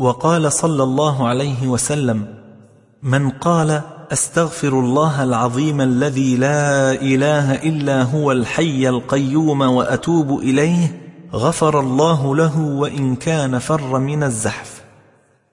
وقال صلى الله عليه وسلم من قال أستغفر الله العظيم الذي لا إله إلا هو الحي القيوم وأتوب إليه غفر الله له وإن كان فر من الزحف.